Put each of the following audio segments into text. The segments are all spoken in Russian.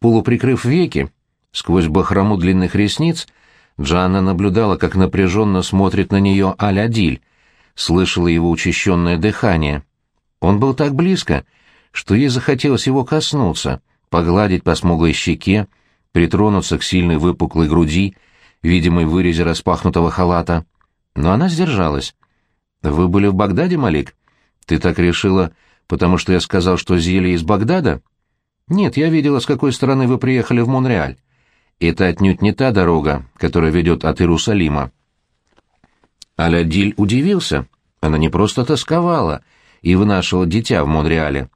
Полуприкрыв веки, сквозь бахрому длинных ресниц, Джанна наблюдала, как напряженно смотрит на нее Аль-Адиль, слышала его учащенное дыхание. Он был так близко, что ей захотелось его коснуться, погладить по смуглой щеке, притронуться к сильной выпуклой груди, видимой в вырезе распахнутого халата. Но она сдержалась. «Вы были в Багдаде, Малик? Ты так решила, потому что я сказал, что зелье из Багдада?» «Нет, я видела, с какой стороны вы приехали в Монреаль. Это отнюдь не та дорога, которая ведет от Иерусалима». Алядиль удивился. Она не просто тосковала и вынашивала дитя в Монреале.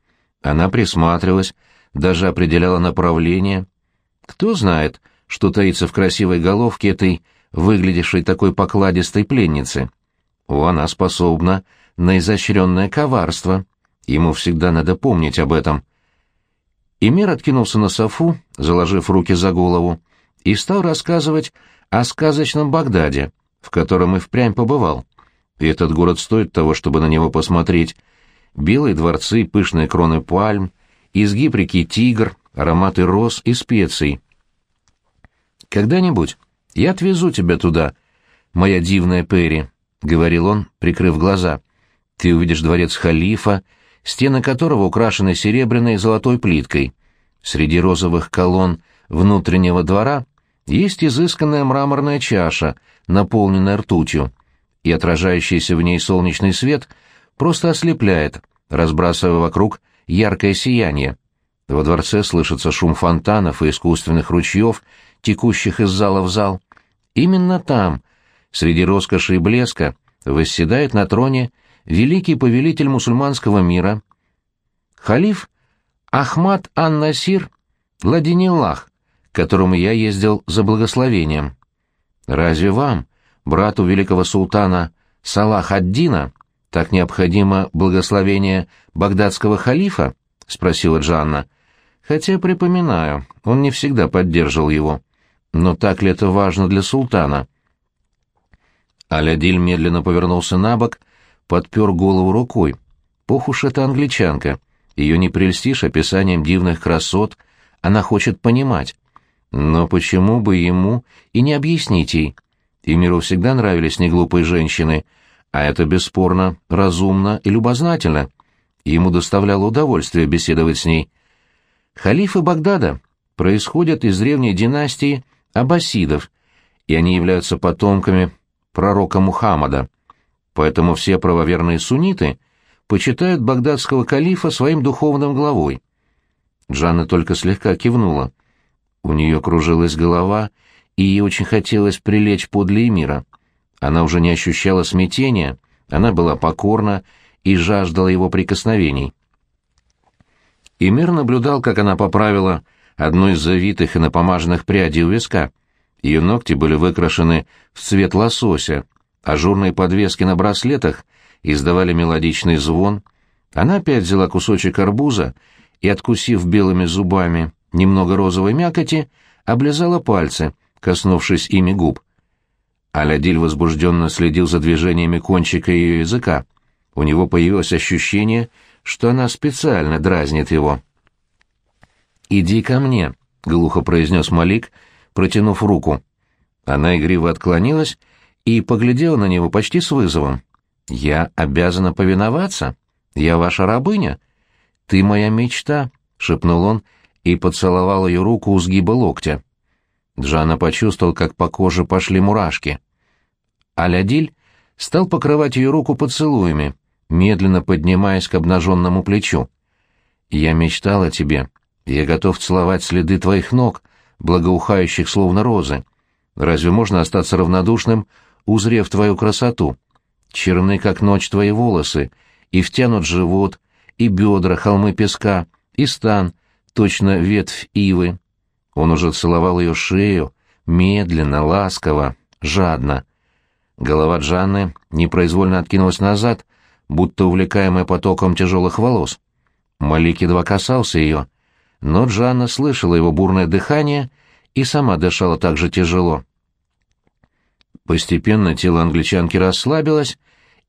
Она присматривалась, даже определяла направление. Кто знает, что таится в красивой головке этой, выглядевшей такой покладистой пленницы. О, она способна на изощренное коварство. Ему всегда надо помнить об этом. Эмир откинулся на софу, заложив руки за голову, и стал рассказывать о сказочном Багдаде, в котором и впрямь побывал. И этот город стоит того, чтобы на него посмотреть. Белые дворцы, пышные кроны пальм, изгиб реки Тигр, ароматы роз и специй. «Когда-нибудь я отвезу тебя туда, моя дивная Перри», — говорил он, прикрыв глаза. «Ты увидишь дворец халифа, стены которого украшены серебряной и золотой плиткой. Среди розовых колонн внутреннего двора есть изысканная мраморная чаша, наполненная ртутью, и отражающийся в ней солнечный свет просто ослепляет, разбрасывая вокруг яркое сияние. Во дворце слышится шум фонтанов и искусственных ручьев, текущих из зала в зал. Именно там, среди роскоши и блеска, восседает на троне великий повелитель мусульманского мира, халиф Ахмад ан-Насир Ладиниллах, которому я ездил за благословением. Разве вам, брату великого султана Салах ад-Дина, так необходимо благословение багдадского халифа? — спросила Джанна. — Хотя, припоминаю, он не всегда поддерживал его. Но так ли это важно для султана? Алядиль медленно повернулся на бок, подпер голову рукой. Пох уж это англичанка. Ее не прельстишь описанием дивных красот, она хочет понимать. Но почему бы ему и не объяснить ей? И миру всегда нравились неглупые женщины, а это бесспорно разумно и любознательно. Ему доставляло удовольствие беседовать с ней. Халифы Багдада происходят из древней династии аббасидов, и они являются потомками пророка Мухаммада. Поэтому все правоверные сунниты почитают багдадского калифа своим духовным главой. Джанна только слегка кивнула. У нее кружилась голова, и ей очень хотелось прилечь подле Эмира. Она уже не ощущала смятения, она была покорна и жаждала его прикосновений. Эмир наблюдал, как она поправила одну из завитых и напомаженных прядей у виска. Ее ногти были выкрашены в цвет лосося, ажурные подвески на браслетах издавали мелодичный звон. Она опять взяла кусочек арбуза и, откусив белыми зубами немного розовой мякоти, облизала пальцы, коснувшись ими губ. Алядиль возбужденно следил за движениями кончика ее языка. У него появилось ощущение, что она специально дразнит его. «Иди ко мне», — глухо произнес Малик, протянув руку. Она игриво отклонилась и поглядела на него почти с вызовом. «Я обязана повиноваться? Я ваша рабыня? Ты моя мечта», — шепнул он и поцеловал ее руку у сгиба локтя. Джана почувствовал, как по коже пошли мурашки. Алядиль стал покрывать ее руку поцелуями, медленно поднимаясь к обнаженному плечу. «Я мечтал о тебе. Я готов целовать следы твоих ног, благоухающих словно розы. Разве можно остаться равнодушным, узрев твою красоту? Черны, как ночь, твои волосы, и втянут живот, и бедра, холмы песка, и стан, точно ветвь ивы. Он уже целовал ее шею, медленно, ласково, жадно. Голова Джанны непроизвольно откинулась назад, будто увлекаемая потоком тяжелых волос. Малик едва касался ее, но Джанна слышала его бурное дыхание и сама дышала так же тяжело. Постепенно тело англичанки расслабилось,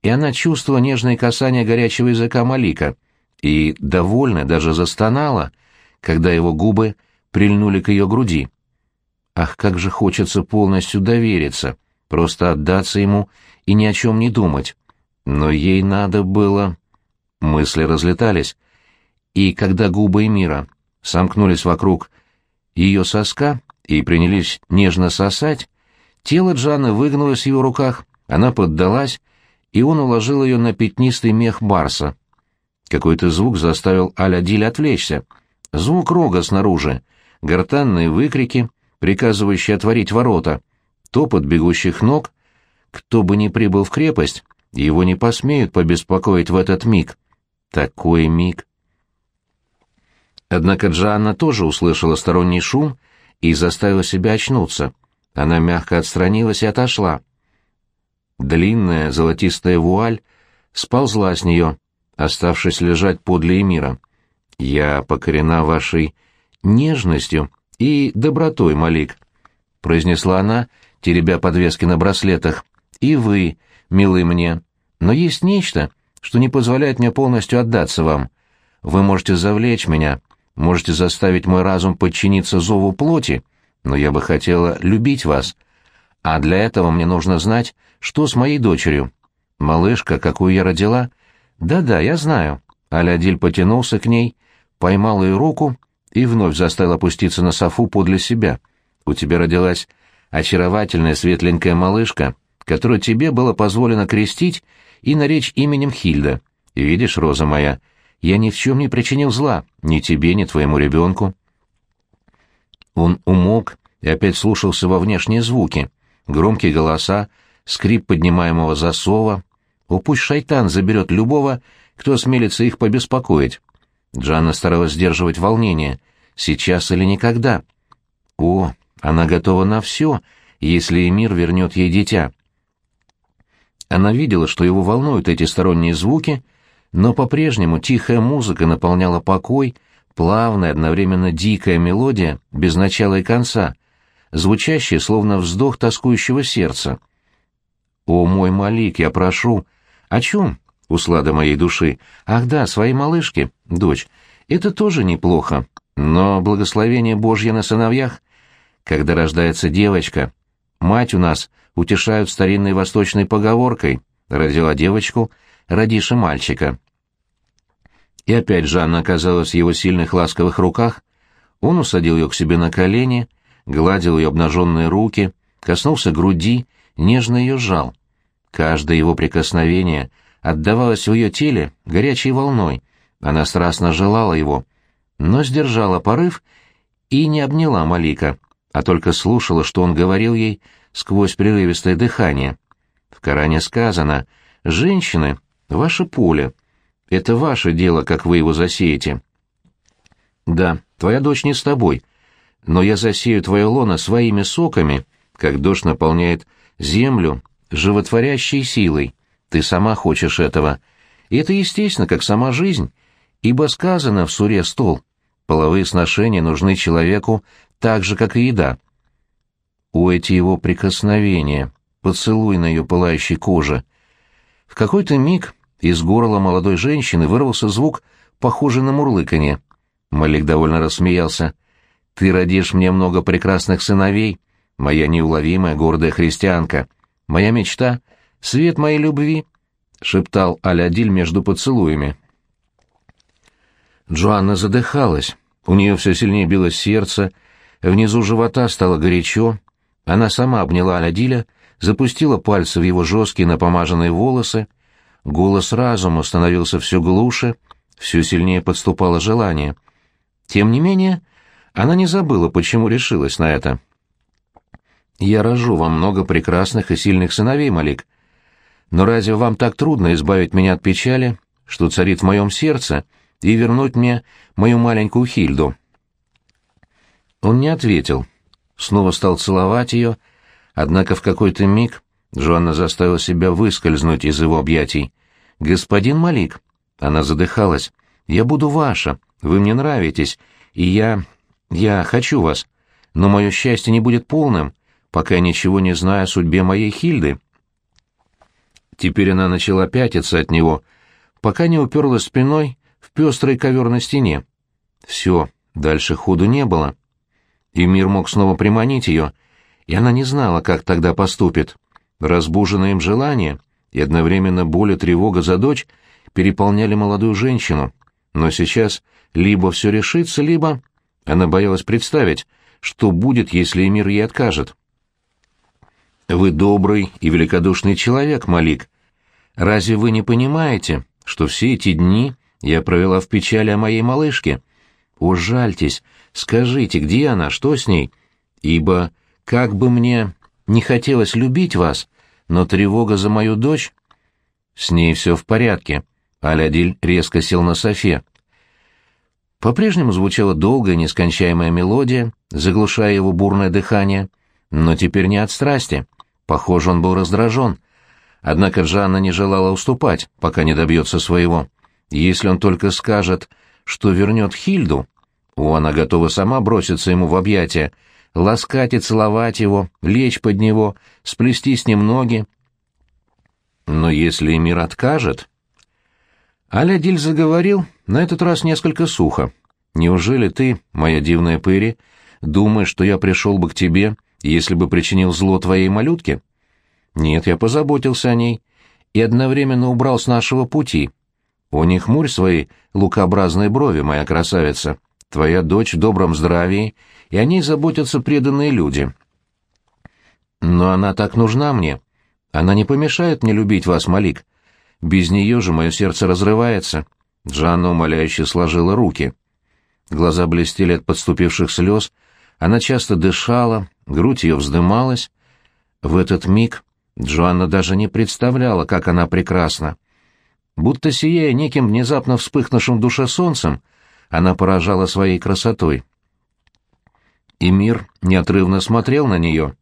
и она чувствовала нежные касания горячего языка Малика и, довольно, даже застонала, когда его губы прильнули к ее груди. Ах, как же хочется полностью довериться, просто отдаться ему и ни о чем не думать. Но ей надо было... Мысли разлетались, и когда губы Эмира сомкнулись вокруг ее соска и принялись нежно сосать, тело Джаны выгнулось в его руках, она поддалась, и он уложил ее на пятнистый мех барса. Какой-то звук заставил Алядиль отвлечься. Звук рога снаружи, гортанные выкрики, приказывающие отворить ворота, топот бегущих ног. Кто бы ни прибыл в крепость, его не посмеют побеспокоить в этот миг. Такой миг. Однако Джанна тоже услышала сторонний шум и заставила себя очнуться. Она мягко отстранилась и отошла. Длинная золотистая вуаль сползла с нее, оставшись лежать подле Эмира. «Я покорена вашей нежностью и добротой, Малик», — произнесла она, теребя подвески на браслетах. «И вы, милый мне. Но есть нечто, что не позволяет мне полностью отдаться вам. Вы можете завлечь меня, можете заставить мой разум подчиниться зову плоти, но я бы хотела любить вас. А для этого мне нужно знать, что с моей дочерью. Малышка, какую я родила, «Да-да, я знаю». Алядиль потянулся к ней, поймал ее руку и вновь заставил опуститься на софу подле себя. «У тебя родилась очаровательная светленькая малышка, которую тебе было позволено крестить и наречь именем Хильда. И видишь, Роза моя, я ни в чем не причинил зла, ни тебе, ни твоему ребенку». Он умолк и опять слушался во внешние звуки. Громкие голоса, скрип поднимаемого засова, о, пусть шайтан заберет любого, кто осмелится их побеспокоить. Джанна старалась сдерживать волнение. Сейчас или никогда. О, она готова на все, если Эмир вернет ей дитя. Она видела, что его волнуют эти сторонние звуки, но по-прежнему тихая музыка наполняла покой, плавная, одновременно дикая мелодия, без начала и конца, звучащая, словно вздох тоскующего сердца. «О, мой Малик, я прошу, «О чем?» — услада моей души. «Ах да, своей малышке, дочь. Это тоже неплохо. Но благословение Божье на сыновьях. Когда рождается девочка, мать у нас утешают старинной восточной поговоркой. Родила девочку, родишь и мальчика». И опять Жанна оказалась в его сильных ласковых руках. Он усадил ее к себе на колени, гладил ее обнаженные руки, коснулся груди, нежно ее сжал. Каждое его прикосновение отдавалось в ее теле горячей волной. Она страстно желала его, но сдержала порыв и не обняла Малика, а только слушала, что он говорил ей сквозь прерывистое дыхание. В Коране сказано «Женщины — ваше поле. Это ваше дело, как вы его засеете». «Да, твоя дочь не с тобой, но я засею твое лоно своими соками, как дождь наполняет землю животворящей силой. Ты сама хочешь этого. И это естественно, как сама жизнь, ибо сказано в суре «Стол». Половые сношения нужны человеку так же, как и еда. У эти его прикосновения, поцелуй на ее пылающей коже. В какой-то миг из горла молодой женщины вырвался звук, похожий на мурлыканье. Малик довольно рассмеялся. «Ты родишь мне много прекрасных сыновей, моя неуловимая гордая христианка». Моя мечта — свет моей любви, — шептал Алядиль между поцелуями. Джоанна задыхалась, у нее все сильнее билось сердце, внизу живота стало горячо. Она сама обняла Алядиля, запустила пальцы в его жесткие напомаженные волосы. Голос разума становился все глуше, все сильнее подступало желание. Тем не менее, она не забыла, почему решилась на это. Я рожу вам много прекрасных и сильных сыновей, Малик. Но разве вам так трудно избавить меня от печали, что царит в моем сердце, и вернуть мне мою маленькую Хильду?» Он не ответил. Снова стал целовать ее, однако в какой-то миг Джоанна заставила себя выскользнуть из его объятий. «Господин Малик!» Она задыхалась. «Я буду ваша, вы мне нравитесь, и я... я хочу вас, но мое счастье не будет полным, пока я ничего не знаю о судьбе моей Хильды. Теперь она начала пятиться от него, пока не уперлась спиной в пестрый ковер на стене. Все, дальше ходу не было. и мир мог снова приманить ее, и она не знала, как тогда поступит. Разбуженное им желание и одновременно боль и тревога за дочь переполняли молодую женщину. Но сейчас либо все решится, либо... Она боялась представить, что будет, если Эмир ей откажет. «Вы добрый и великодушный человек, Малик. Разве вы не понимаете, что все эти дни я провела в печали о моей малышке? Ужальтесь, скажите, где она, что с ней? Ибо как бы мне не хотелось любить вас, но тревога за мою дочь... С ней все в порядке. Алядиль резко сел на софе. По-прежнему звучала долгая, нескончаемая мелодия, заглушая его бурное дыхание, но теперь не от страсти. Похоже, он был раздражен. Однако Жанна не желала уступать, пока не добьется своего. Если он только скажет, что вернет Хильду, о, она готова сама броситься ему в объятия, ласкать и целовать его, лечь под него, сплести с ним ноги. Но если Эмир откажет... Алядиль заговорил, на этот раз несколько сухо. «Неужели ты, моя дивная Пыри, думаешь, что я пришел бы к тебе, если бы причинил зло твоей малютке?» «Нет, я позаботился о ней и одновременно убрал с нашего пути. О, не хмурь свои лукообразные брови, моя красавица. Твоя дочь в добром здравии, и о ней заботятся преданные люди. Но она так нужна мне. Она не помешает мне любить вас, Малик. Без нее же мое сердце разрывается. Джанна умоляюще сложила руки. Глаза блестели от подступивших слез, она часто дышала, грудь ее вздымалась. В этот миг Джоанна даже не представляла, как она прекрасна. Будто сияя неким внезапно вспыхнувшим душе солнцем, она поражала своей красотой. И мир неотрывно смотрел на нее.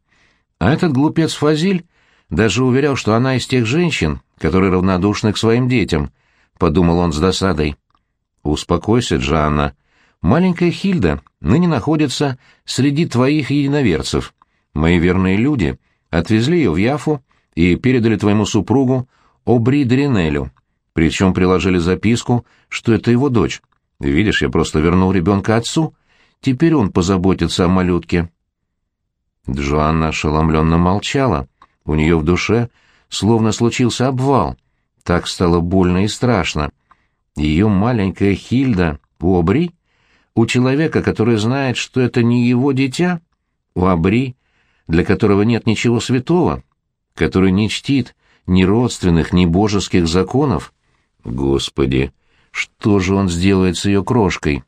А этот глупец Фазиль даже уверял, что она из тех женщин, которые равнодушны к своим детям, — подумал он с досадой. «Успокойся, Джанна. Маленькая Хильда ныне находится среди твоих единоверцев. Мои верные люди отвезли ее в Яфу и передали твоему супругу Обри Дринелю, причем приложили записку, что это его дочь. Видишь, я просто вернул ребенка отцу, теперь он позаботится о малютке». Джоанна ошеломленно молчала. У нее в душе словно случился обвал. Так стало больно и страшно. Ее маленькая Хильда у Обри, у человека, который знает, что это не его дитя, у Обри, для которого нет ничего святого, который не чтит ни родственных, ни божеских законов. Господи, что же он сделает с ее крошкой?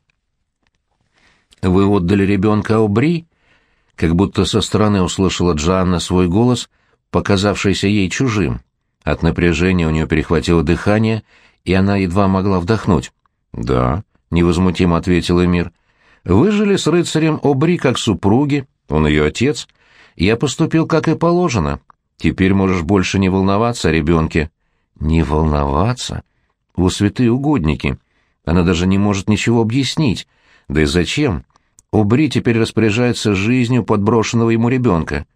Вы отдали ребенка Обри? Как будто со стороны услышала Джанна свой голос — показавшийся ей чужим. От напряжения у нее перехватило дыхание, и она едва могла вдохнуть. «Да», — невозмутимо ответил Эмир. «Вы жили с рыцарем Обри как супруги, он ее отец. Я поступил, как и положено. Теперь можешь больше не волноваться о ребенке». «Не волноваться? Вы святые угодники. Она даже не может ничего объяснить. Да и зачем? Обри теперь распоряжается жизнью подброшенного ему ребенка.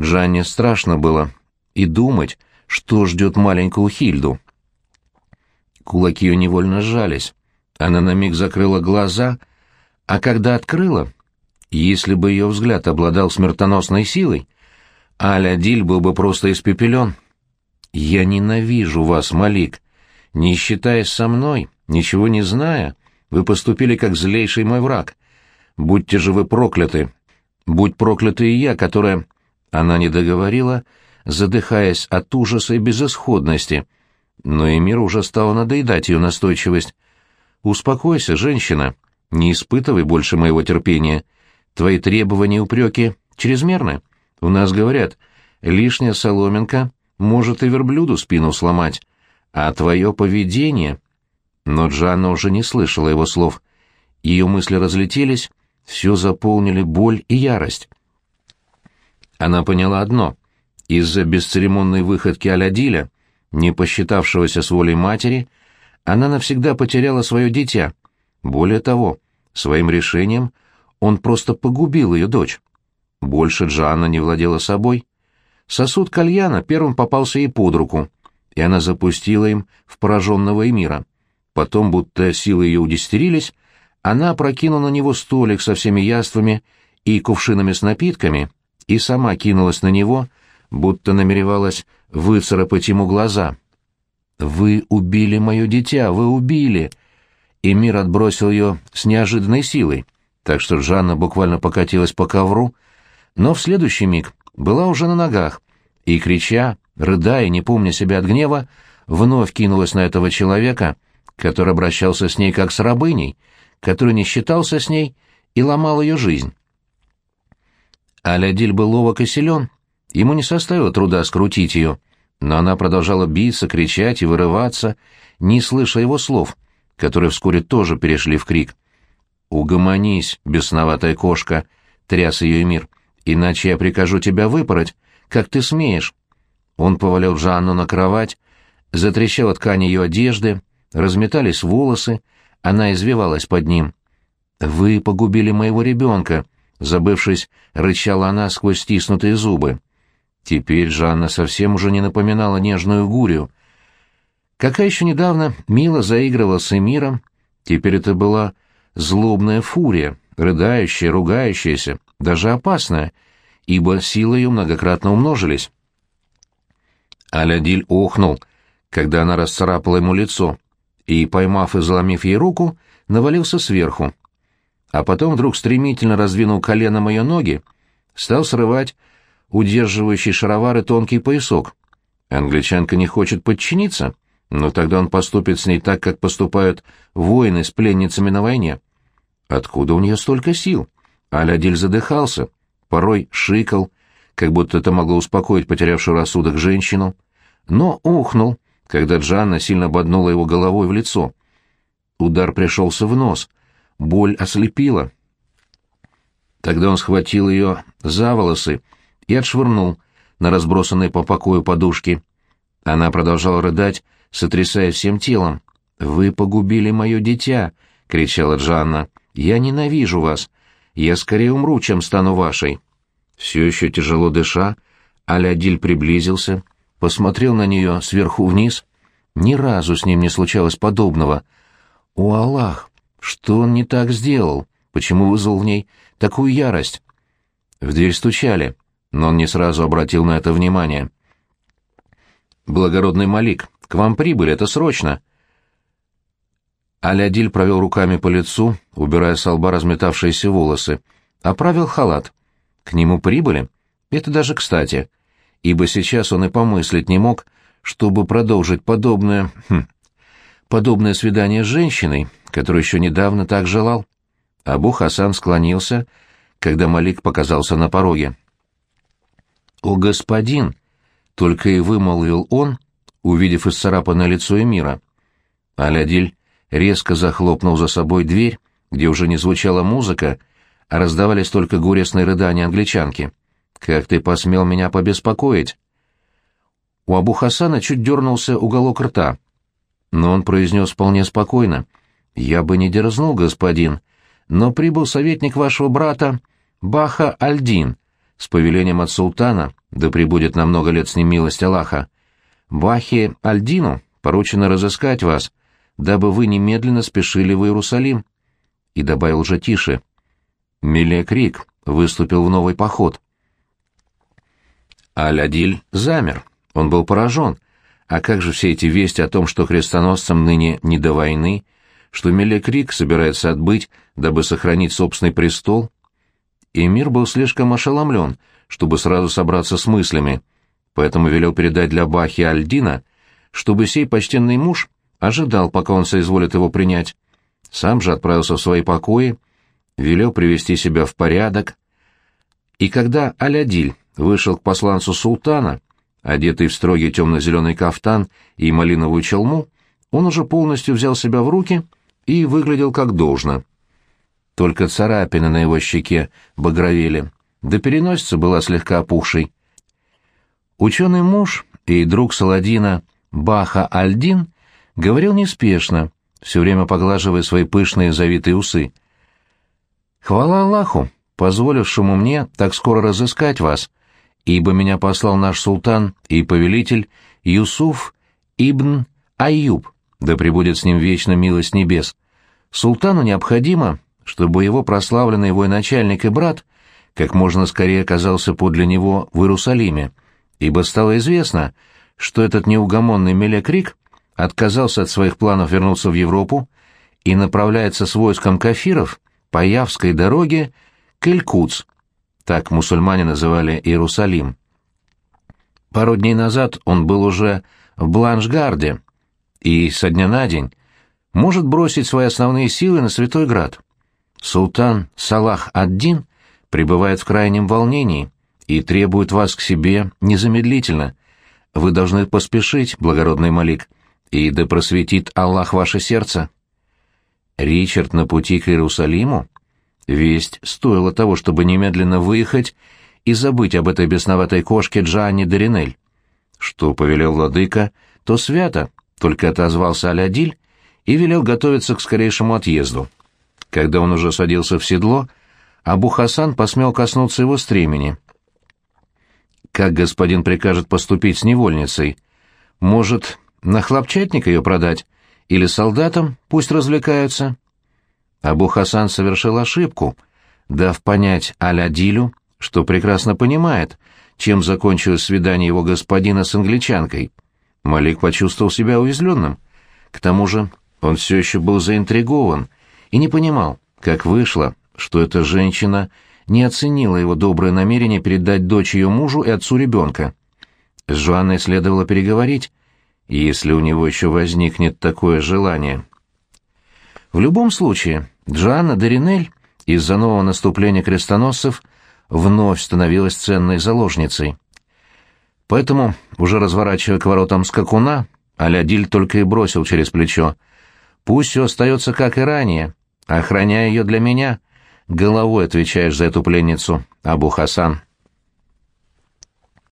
Джанне страшно было и думать, что ждет маленькую Хильду. Кулаки ее невольно сжались. Она на миг закрыла глаза, а когда открыла, если бы ее взгляд обладал смертоносной силой, Аля Диль был бы просто испепелен. «Я ненавижу вас, Малик. Не считаясь со мной, ничего не зная, вы поступили как злейший мой враг. Будьте же вы прокляты. Будь прокляты и я, которая она не договорила, задыхаясь от ужаса и безысходности, но Эмир уже стала надоедать ее настойчивость. «Успокойся, женщина, не испытывай больше моего терпения. Твои требования и упреки чрезмерны. У нас говорят, лишняя соломинка может и верблюду спину сломать, а твое поведение...» Но Джанна уже не слышала его слов. Ее мысли разлетелись, все заполнили боль и ярость. Она поняла одно. Из-за бесцеремонной выходки Алядиля, не посчитавшегося с волей матери, она навсегда потеряла свое дитя. Более того, своим решением он просто погубил ее дочь. Больше Джанна не владела собой. Сосуд кальяна первым попался ей под руку, и она запустила им в пораженного Эмира. Потом, будто силы ее удестерились, она опрокинула на него столик со всеми яствами и кувшинами с напитками, и сама кинулась на него, будто намеревалась выцарапать ему глаза. «Вы убили мое дитя, вы убили!» И мир отбросил ее с неожиданной силой, так что Жанна буквально покатилась по ковру, но в следующий миг была уже на ногах, и, крича, рыдая, не помня себя от гнева, вновь кинулась на этого человека, который обращался с ней как с рабыней, который не считался с ней и ломал ее жизнь. Алядиль был ловок и силен, ему не составило труда скрутить ее, но она продолжала биться, кричать и вырываться, не слыша его слов, которые вскоре тоже перешли в крик. «Угомонись, бесноватая кошка!» — тряс ее мир. «Иначе я прикажу тебя выпороть, как ты смеешь!» Он повалил Жанну на кровать, затрещала ткань ее одежды, разметались волосы, она извивалась под ним. «Вы погубили моего ребенка», — забывшись, рычала она сквозь стиснутые зубы. Теперь Жанна совсем уже не напоминала нежную гурию. Какая еще недавно мило заигрывала с Эмиром, теперь это была злобная фурия, рыдающая, ругающаяся, даже опасная, ибо силы ее многократно умножились. Алядиль охнул, когда она расцарапала ему лицо, и, поймав и заломив ей руку, навалился сверху. А потом вдруг стремительно раздвинул коленом ее ноги, стал срывать удерживающий шаровары тонкий поясок. Англичанка не хочет подчиниться, но тогда он поступит с ней так, как поступают воины с пленницами на войне. Откуда у нее столько сил? Алядиль задыхался, порой шикал, как будто это могло успокоить потерявшую рассудок женщину, но ухнул, когда Джанна сильно боднула его головой в лицо. Удар пришелся в нос, боль ослепила. Тогда он схватил ее за волосы и отшвырнул на разбросанные по покою подушки. Она продолжала рыдать, сотрясая всем телом. «Вы погубили мое дитя!» — кричала Джанна. «Я ненавижу вас! Я скорее умру, чем стану вашей!» Все еще тяжело дыша, Алядиль приблизился, посмотрел на нее сверху вниз. Ни разу с ним не случалось подобного. «О, Аллах! Что он не так сделал? Почему вызвал в ней такую ярость?» В дверь стучали но он не сразу обратил на это внимание. «Благородный Малик, к вам прибыли, это срочно!» Алядиль провел руками по лицу, убирая с лба разметавшиеся волосы, оправил халат. К нему прибыли? Это даже кстати, ибо сейчас он и помыслить не мог, чтобы продолжить подобное... Хм, подобное свидание с женщиной, которую еще недавно так желал. Абу Хасан склонился, когда Малик показался на пороге. «О, господин!» — только и вымолвил он, увидев исцарапанное лицо Эмира. Алядиль резко захлопнул за собой дверь, где уже не звучала музыка, а раздавались только горестные рыдания англичанки. «Как ты посмел меня побеспокоить?» У Абу Хасана чуть дернулся уголок рта, но он произнес вполне спокойно. «Я бы не дерзнул, господин, но прибыл советник вашего брата Баха Альдин с повелением от султана, да пребудет на много лет с ним милость Аллаха, Бахе Альдину поручено разыскать вас, дабы вы немедленно спешили в Иерусалим. И добавил же тише. Мелекрик выступил в новый поход. Аль-Адиль замер. Он был поражен. А как же все эти вести о том, что крестоносцам ныне не до войны, что Мелекрик собирается отбыть, дабы сохранить собственный престол, Эмир был слишком ошеломлен, чтобы сразу собраться с мыслями, поэтому велел передать для Бахи Альдина, чтобы сей почтенный муж ожидал, пока он соизволит его принять. Сам же отправился в свои покои, велел привести себя в порядок. И когда Алядиль вышел к посланцу султана, одетый в строгий темно-зеленый кафтан и малиновую челму, он уже полностью взял себя в руки и выглядел как должно. Только царапины на его щеке багровели, да переносица была слегка опухшей. Ученый муж и друг Саладина Баха Альдин говорил неспешно, все время поглаживая свои пышные завитые усы. «Хвала Аллаху, позволившему мне так скоро разыскать вас, ибо меня послал наш султан и повелитель Юсуф ибн Аюб, да пребудет с ним вечно милость небес. Султану необходимо чтобы его прославленный военачальник и брат как можно скорее оказался подле него в Иерусалиме, ибо стало известно, что этот неугомонный Мелекрик отказался от своих планов вернуться в Европу и направляется с войском кафиров по Явской дороге к Илькутс, так мусульмане называли Иерусалим. Пару дней назад он был уже в Бланшгарде и со дня на день может бросить свои основные силы на Святой Град. Султан Салах ад-Дин пребывает в крайнем волнении и требует вас к себе незамедлительно. Вы должны поспешить, благородный Малик, и да просветит Аллах ваше сердце. Ричард на пути к Иерусалиму? Весть стоила того, чтобы немедленно выехать и забыть об этой бесноватой кошке Джанни Деринель. Что повелел владыка, то свято, только отозвался Алядиль и велел готовиться к скорейшему отъезду. Когда он уже садился в седло, Абу Хасан посмел коснуться его стремени. «Как господин прикажет поступить с невольницей? Может, на хлопчатник ее продать? Или солдатам пусть развлекаются?» Абу Хасан совершил ошибку, дав понять Алядилю, что прекрасно понимает, чем закончилось свидание его господина с англичанкой. Малик почувствовал себя уязвленным. К тому же он все еще был заинтригован и не понимал, как вышло, что эта женщина не оценила его доброе намерение передать дочь ее мужу и отцу ребенка. С Жуанной следовало переговорить, если у него еще возникнет такое желание. В любом случае, Джоанна Деринель из-за нового наступления крестоносцев вновь становилась ценной заложницей. Поэтому, уже разворачивая к воротам скакуна, Алядиль только и бросил через плечо. «Пусть все остается как и ранее, охраняя ее для меня. Головой отвечаешь за эту пленницу, Абу Хасан».